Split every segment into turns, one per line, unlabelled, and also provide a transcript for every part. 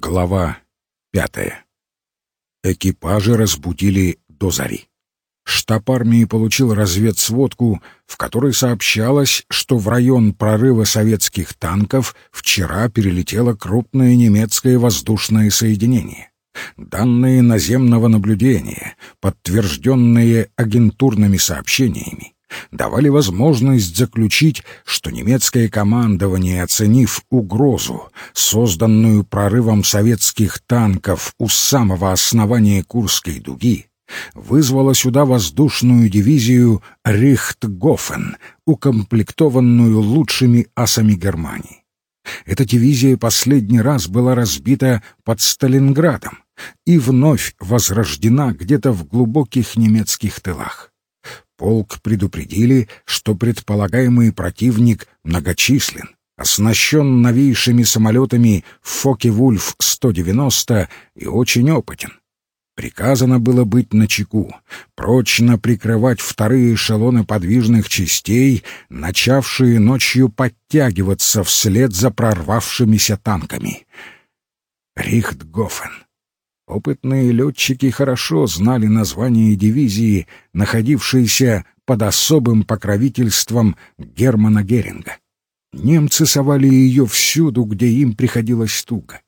Глава пятая. Экипажи разбудили до зари. Штаб армии получил разведсводку, в которой сообщалось, что в район прорыва советских танков вчера перелетело крупное немецкое воздушное соединение. Данные наземного наблюдения, подтвержденные агентурными сообщениями, давали возможность заключить, что немецкое командование, оценив угрозу, созданную прорывом советских танков у самого основания Курской дуги, вызвало сюда воздушную дивизию Рихтгофен, укомплектованную лучшими асами Германии. Эта дивизия последний раз была разбита под Сталинградом и вновь возрождена где-то в глубоких немецких тылах. Полк предупредили, что предполагаемый противник многочислен, оснащен новейшими самолетами «Фоке-Вульф-190» и очень опытен. Приказано было быть начеку, прочно прикрывать вторые эшелоны подвижных частей, начавшие ночью подтягиваться вслед за прорвавшимися танками. Рихтгофен. Опытные летчики хорошо знали название дивизии, находившейся под особым покровительством Германа Геринга. Немцы совали ее всюду, где им приходилось туго.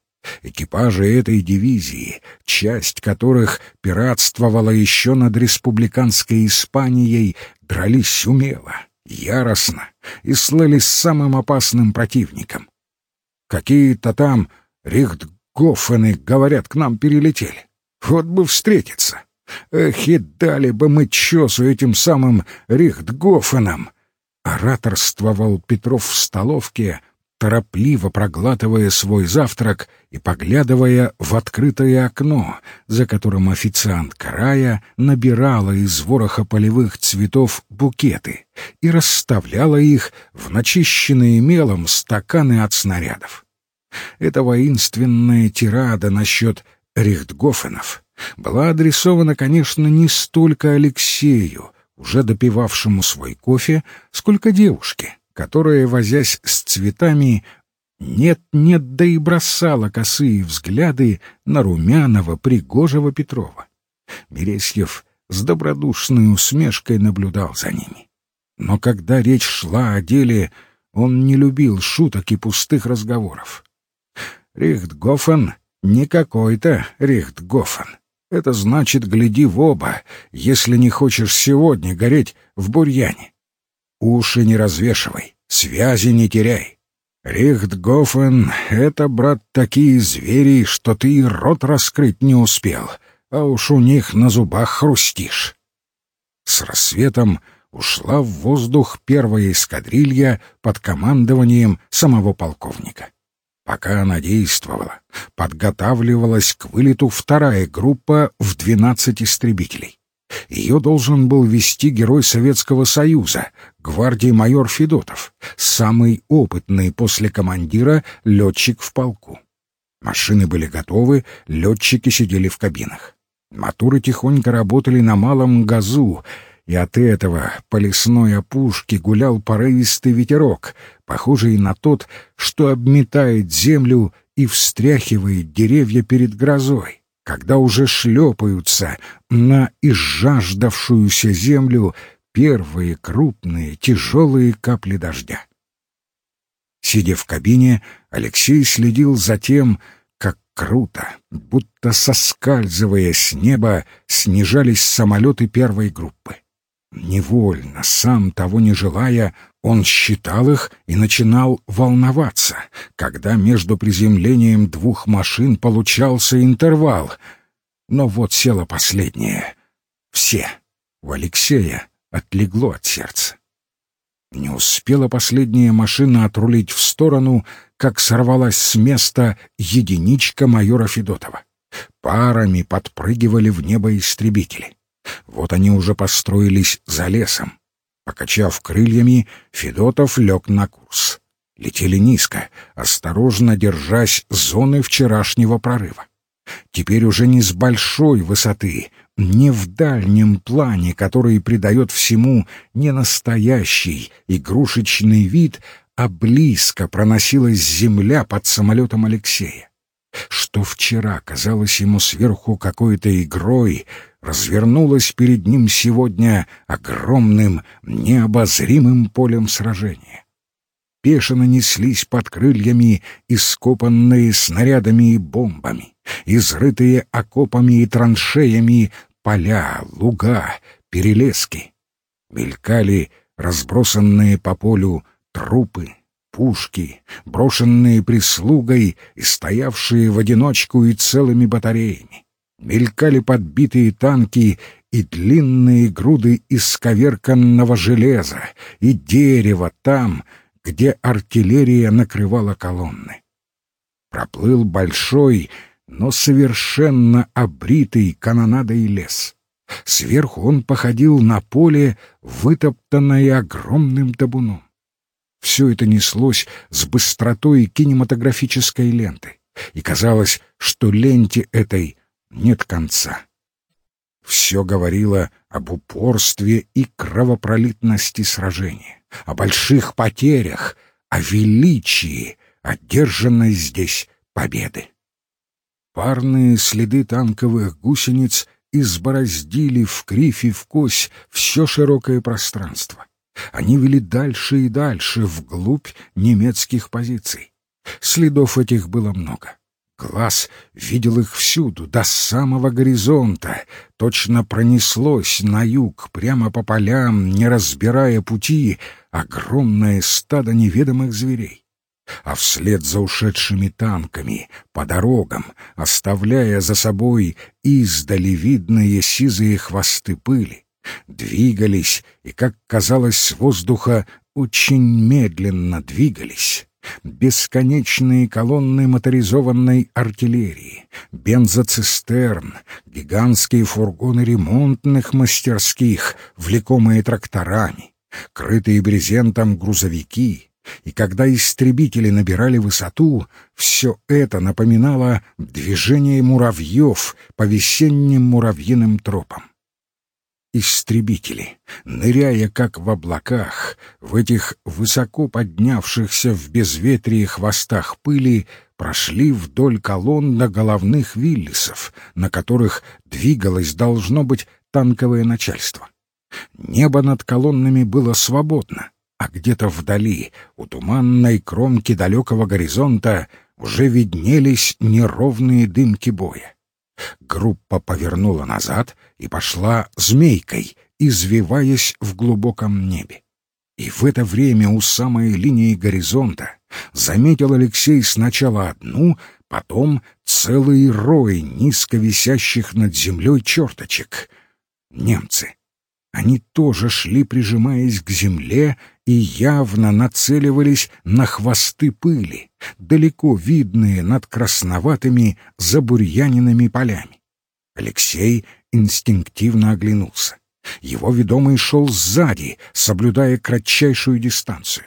Экипажи этой дивизии, часть которых пиратствовала еще над республиканской Испанией, дрались умело, яростно и слыли с самым опасным противником. Какие-то там Рихтгофены, говорят, к нам перелетели. Вот бы встретиться. Эх, и дали бы мы чесу этим самым Рихтгофенам. Ораторствовал Петров в столовке — торопливо проглатывая свой завтрак и поглядывая в открытое окно, за которым официант Карая набирала из вороха полевых цветов букеты и расставляла их в начищенные мелом стаканы от снарядов. Эта воинственная тирада насчет Рихтгофенов была адресована, конечно, не столько Алексею, уже допивавшему свой кофе, сколько девушке, которая, возясь с цветами, нет-нет, да и бросала косые взгляды на румяного, пригожего Петрова. Бересьев с добродушной усмешкой наблюдал за ними. Но когда речь шла о деле, он не любил шуток и пустых разговоров. Рихтгофен не какой-то Рихтгофен. Это значит, гляди в оба, если не хочешь сегодня гореть в бурьяне. Уши не развешивай, связи не теряй. Рихтгофен — это, брат, такие звери, что ты и рот раскрыть не успел, а уж у них на зубах хрустишь. С рассветом ушла в воздух первая эскадрилья под командованием самого полковника. Пока она действовала, подготавливалась к вылету вторая группа в двенадцать истребителей. Ее должен был вести герой Советского Союза, гвардии майор Федотов, самый опытный после командира летчик в полку. Машины были готовы, летчики сидели в кабинах. Моторы тихонько работали на малом газу, и от этого по лесной опушке гулял порывистый ветерок, похожий на тот, что обметает землю и встряхивает деревья перед грозой когда уже шлепаются на изжаждавшуюся землю первые крупные тяжелые капли дождя. Сидя в кабине, Алексей следил за тем, как круто, будто соскальзывая с неба, снижались самолеты первой группы. Невольно, сам того не желая, он считал их и начинал волноваться, когда между приземлением двух машин получался интервал. Но вот села последняя. Все. У Алексея отлегло от сердца. Не успела последняя машина отрулить в сторону, как сорвалась с места единичка майора Федотова. Парами подпрыгивали в небо истребители. Вот они уже построились за лесом. Покачав крыльями, Федотов лег на курс. Летели низко, осторожно держась зоны вчерашнего прорыва. Теперь уже не с большой высоты, не в дальнем плане, который придает всему не настоящий игрушечный вид, а близко проносилась земля под самолетом Алексея. что вчера казалось ему сверху какой-то игрой, развернулось перед ним сегодня огромным, необозримым полем сражения. Пешено неслись под крыльями ископанные снарядами и бомбами, изрытые окопами и траншеями поля, луга, перелески. Мелькали разбросанные по полю трупы, пушки, брошенные прислугой и стоявшие в одиночку и целыми батареями. Мелькали подбитые танки и длинные груды исковерканного железа, и дерева там, где артиллерия накрывала колонны. Проплыл большой, но совершенно обритый канонадой лес. Сверху он походил на поле, вытоптанное огромным табуном. Все это неслось с быстротой кинематографической ленты, и казалось, что ленте этой нет конца. Все говорило об упорстве и кровопролитности сражения, о больших потерях, о величии одержанной здесь победы. Парные следы танковых гусениц избороздили в кривь и в кось все широкое пространство. Они вели дальше и дальше, вглубь немецких позиций. Следов этих было много. Глаз видел их всюду, до самого горизонта. Точно пронеслось на юг, прямо по полям, не разбирая пути, огромное стадо неведомых зверей. А вслед за ушедшими танками, по дорогам, оставляя за собой издали видные сизые хвосты пыли, двигались и, как казалось, с воздуха очень медленно двигались. Бесконечные колонны моторизованной артиллерии, бензоцистерн, гигантские фургоны ремонтных мастерских, влекомые тракторами, крытые брезентом грузовики, и когда истребители набирали высоту, все это напоминало движение муравьев по весенним муравьиным тропам истребители, ныряя как в облаках, в этих высоко поднявшихся в безветрии хвостах пыли, прошли вдоль колонн на головных виллисов, на которых двигалось, должно быть, танковое начальство. Небо над колоннами было свободно, а где-то вдали, у туманной кромки далекого горизонта, уже виднелись неровные дымки боя. Группа повернула назад и пошла змейкой, извиваясь в глубоком небе. И в это время у самой линии горизонта заметил Алексей сначала одну, потом целый рой низко висящих над землей черточек. Немцы. Они тоже шли, прижимаясь к земле, и явно нацеливались на хвосты пыли, далеко видные над красноватыми забурьяненными полями. Алексей инстинктивно оглянулся. Его ведомый шел сзади, соблюдая кратчайшую дистанцию.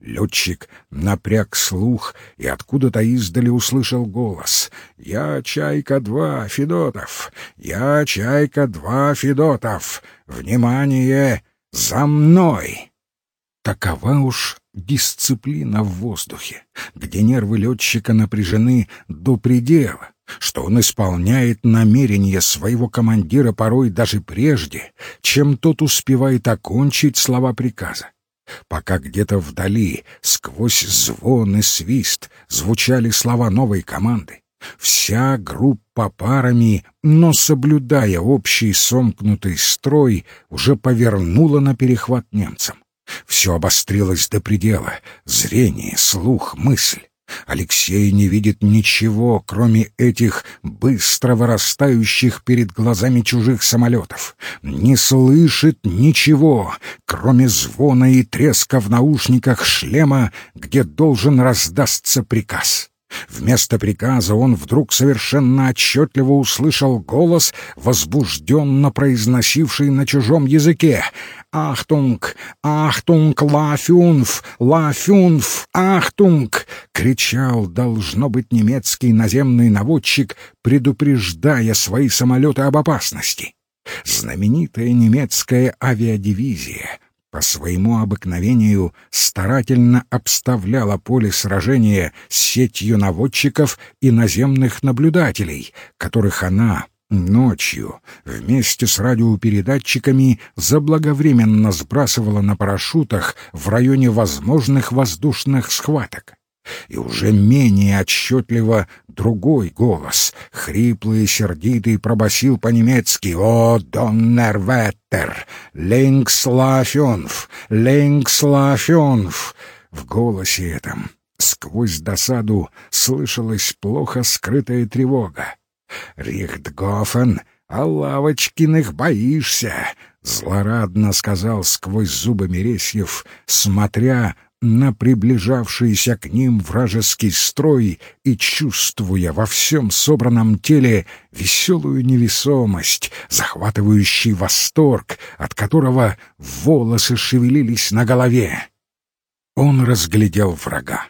Летчик напряг слух и откуда-то издали услышал голос. «Я Чайка-2, Федотов! Я Чайка-2, Федотов! Внимание! За мной!» Такова уж дисциплина в воздухе, где нервы летчика напряжены до предела, что он исполняет намерения своего командира порой даже прежде, чем тот успевает окончить слова приказа. Пока где-то вдали, сквозь звон и свист, звучали слова новой команды, вся группа парами, но соблюдая общий сомкнутый строй, уже повернула на перехват немцам. Все обострилось до предела — зрение, слух, мысль. Алексей не видит ничего, кроме этих быстро вырастающих перед глазами чужих самолетов. Не слышит ничего, кроме звона и треска в наушниках шлема, где должен раздастся приказ. Вместо приказа он вдруг совершенно отчетливо услышал голос, возбужденно произносивший на чужом языке. «Achtung! Achtung! La fünf! La fünf! Achtung!» — кричал, должно быть, немецкий наземный наводчик, предупреждая свои самолеты об опасности. Знаменитая немецкая авиадивизия — по своему обыкновению старательно обставляла поле сражения сетью наводчиков и наземных наблюдателей, которых она ночью вместе с радиопередатчиками заблаговременно сбрасывала на парашютах в районе возможных воздушных схваток и уже менее отчетливо другой голос, хриплый и сердитый, пробасил по-немецки «О, Доннерветтер! Лингслафенф! Лингслафенф!» В голосе этом сквозь досаду слышалась плохо скрытая тревога. «Рихтгофен, а Лавочкиных боишься!» — злорадно сказал сквозь зубы Мересьев, смотря на приближавшийся к ним вражеский строй и чувствуя во всем собранном теле веселую невесомость, захватывающий восторг, от которого волосы шевелились на голове. Он разглядел врага.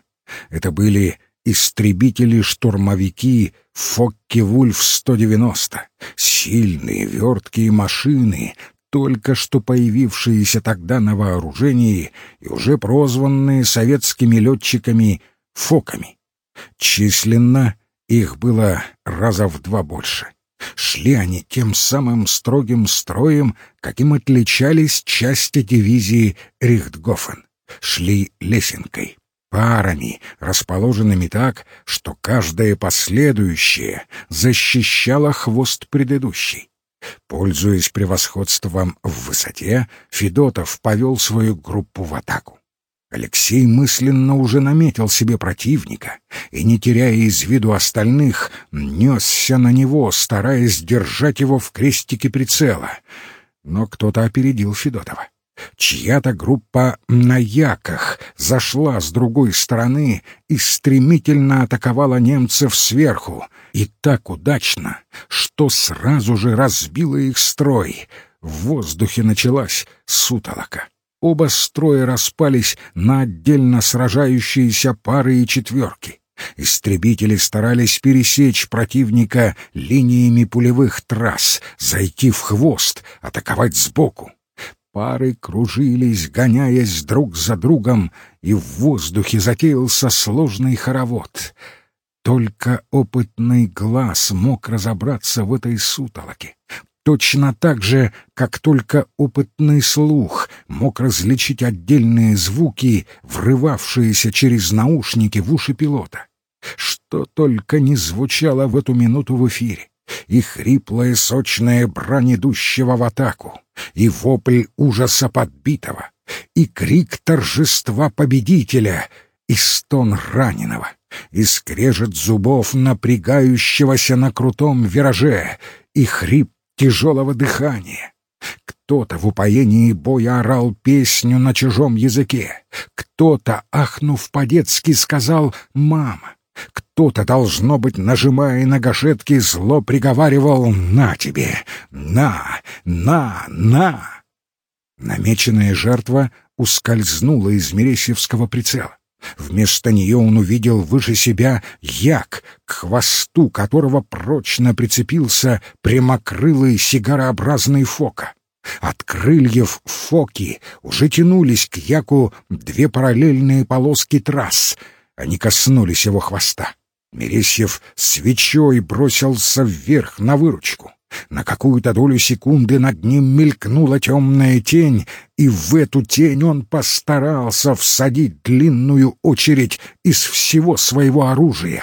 Это были истребители-штурмовики Фокке-Вульф-190, сильные верткие машины, только что появившиеся тогда на вооружении и уже прозванные советскими летчиками «фоками». Численно их было раза в два больше. Шли они тем самым строгим строем, каким отличались части дивизии Рихтгофен. Шли лесенкой, парами, расположенными так, что каждая последующая защищала хвост предыдущей. Пользуясь превосходством в высоте, Федотов повел свою группу в атаку. Алексей мысленно уже наметил себе противника и, не теряя из виду остальных, несся на него, стараясь держать его в крестике прицела. Но кто-то опередил Федотова. Чья-то группа на яках зашла с другой стороны и стремительно атаковала немцев сверху, и так удачно, что сразу же разбила их строй. В воздухе началась сутолока. Оба строя распались на отдельно сражающиеся пары и четверки. Истребители старались пересечь противника линиями пулевых трасс, зайти в хвост, атаковать сбоку. Пары кружились, гоняясь друг за другом, и в воздухе затеялся сложный хоровод. Только опытный глаз мог разобраться в этой сутолоке. Точно так же, как только опытный слух мог различить отдельные звуки, врывавшиеся через наушники в уши пилота. Что только не звучало в эту минуту в эфире и хриплая сочная брань идущего в атаку, и вопль ужаса подбитого, и крик торжества победителя, и стон раненого, и скрежет зубов напрягающегося на крутом вираже, и хрип тяжелого дыхания. Кто-то в упоении боя орал песню на чужом языке, кто-то, ахнув по-детски, сказал «мама», кто-то, должно быть, нажимая на гашетки, зло приговаривал «На тебе! На! На! На!» Намеченная жертва ускользнула из Мересьевского прицела. Вместо нее он увидел выше себя як, к хвосту которого прочно прицепился прямокрылый сигарообразный фока. От крыльев фоки уже тянулись к яку две параллельные полоски трасс. Они коснулись его хвоста. Мересьев свечой бросился вверх на выручку. На какую-то долю секунды над ним мелькнула темная тень, и в эту тень он постарался всадить длинную очередь из всего своего оружия.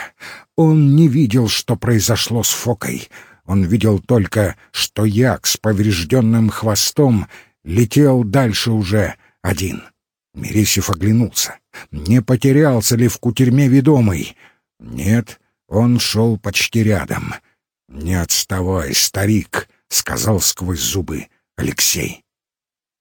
Он не видел, что произошло с Фокой. Он видел только, что як с поврежденным хвостом летел дальше уже один. Мересьев оглянулся. Не потерялся ли в кутерьме ведомый? Нет, он шел почти рядом. «Не отставай, старик», — сказал сквозь зубы Алексей.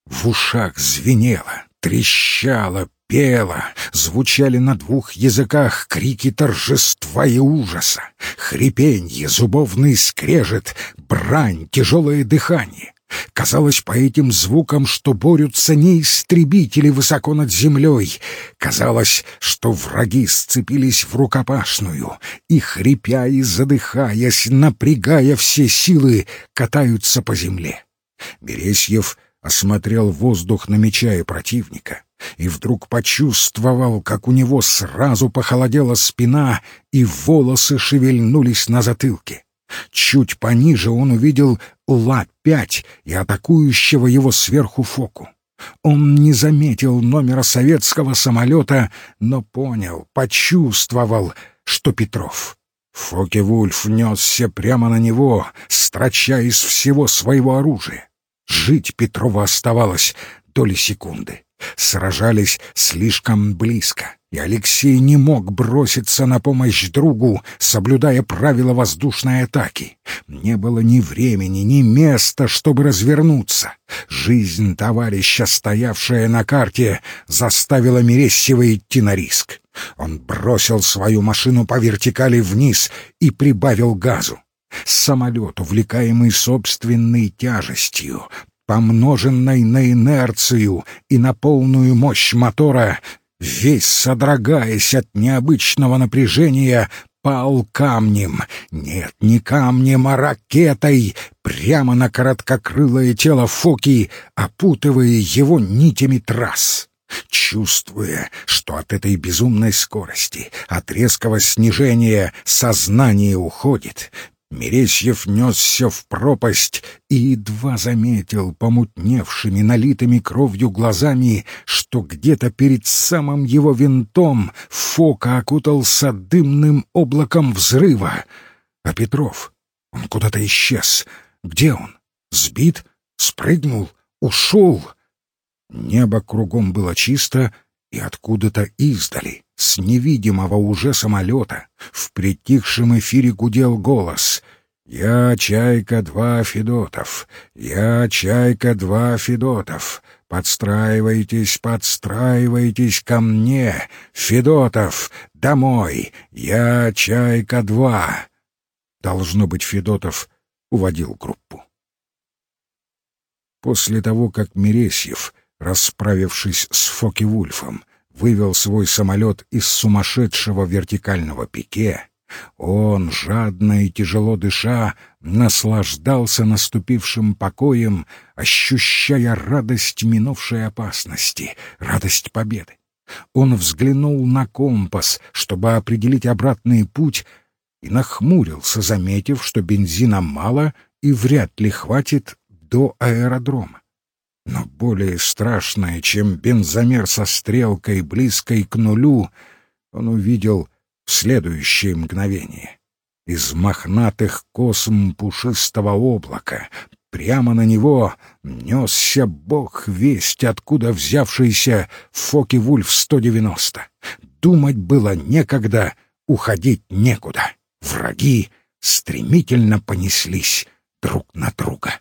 В ушах звенело, трещало, пело, звучали на двух языках крики торжества и ужаса, хрипенье, зубовный скрежет, брань, тяжелое дыхание. Казалось по этим звукам, что борются не истребители высоко над землей. Казалось, что враги сцепились в рукопашную и, хрипя и задыхаясь, напрягая все силы, катаются по земле. Бересьев осмотрел воздух, намечая противника, и вдруг почувствовал, как у него сразу похолодела спина и волосы шевельнулись на затылке. Чуть пониже он увидел Ла-5 и атакующего его сверху Фоку. Он не заметил номера советского самолета, но понял, почувствовал, что Петров. Фоке-Вульф несся прямо на него, строча из всего своего оружия. Жить Петрову оставалось доли секунды. Сражались слишком близко, и Алексей не мог броситься на помощь другу, соблюдая правила воздушной атаки. Не было ни времени, ни места, чтобы развернуться. Жизнь товарища, стоявшая на карте, заставила Мерещева идти на риск. Он бросил свою машину по вертикали вниз и прибавил газу. Самолет, увлекаемый собственной тяжестью, помноженной на инерцию и на полную мощь мотора, весь содрогаясь от необычного напряжения, пал камнем. Нет, не камнем, а ракетой, прямо на короткокрылое тело Фоки, опутывая его нитями трасс. Чувствуя, что от этой безумной скорости, от резкого снижения сознание уходит, Мересьев несся в пропасть и едва заметил помутневшими, налитыми кровью глазами, что где-то перед самым его винтом Фока окутался дымным облаком взрыва. А Петров, он куда-то исчез. Где он? Сбит? Спрыгнул? Ушел? Небо кругом было чисто, и откуда-то издали, с невидимого уже самолета, в притихшем эфире гудел голос. «Я Чайка-2 Федотов! Я Чайка-2 Федотов! Подстраивайтесь, подстраивайтесь ко мне! Федотов, домой! Я Чайка-2!» Должно быть, Федотов уводил группу. После того, как Мересьев расправившись с Фоки-Вульфом, вывел свой самолет из сумасшедшего вертикального пике, он, жадно и тяжело дыша, наслаждался наступившим покоем, ощущая радость минувшей опасности, радость победы. Он взглянул на компас, чтобы определить обратный путь, и нахмурился, заметив, что бензина мало и вряд ли хватит до аэродрома. Но более страшное, чем бензомер со стрелкой, близкой к нулю, он увидел в следующее мгновение. Из мохнатых косм пушистого облака прямо на него несся бог весть, откуда взявшийся Фоки-Вульф-190. Думать было некогда, уходить некуда. Враги стремительно понеслись друг на друга.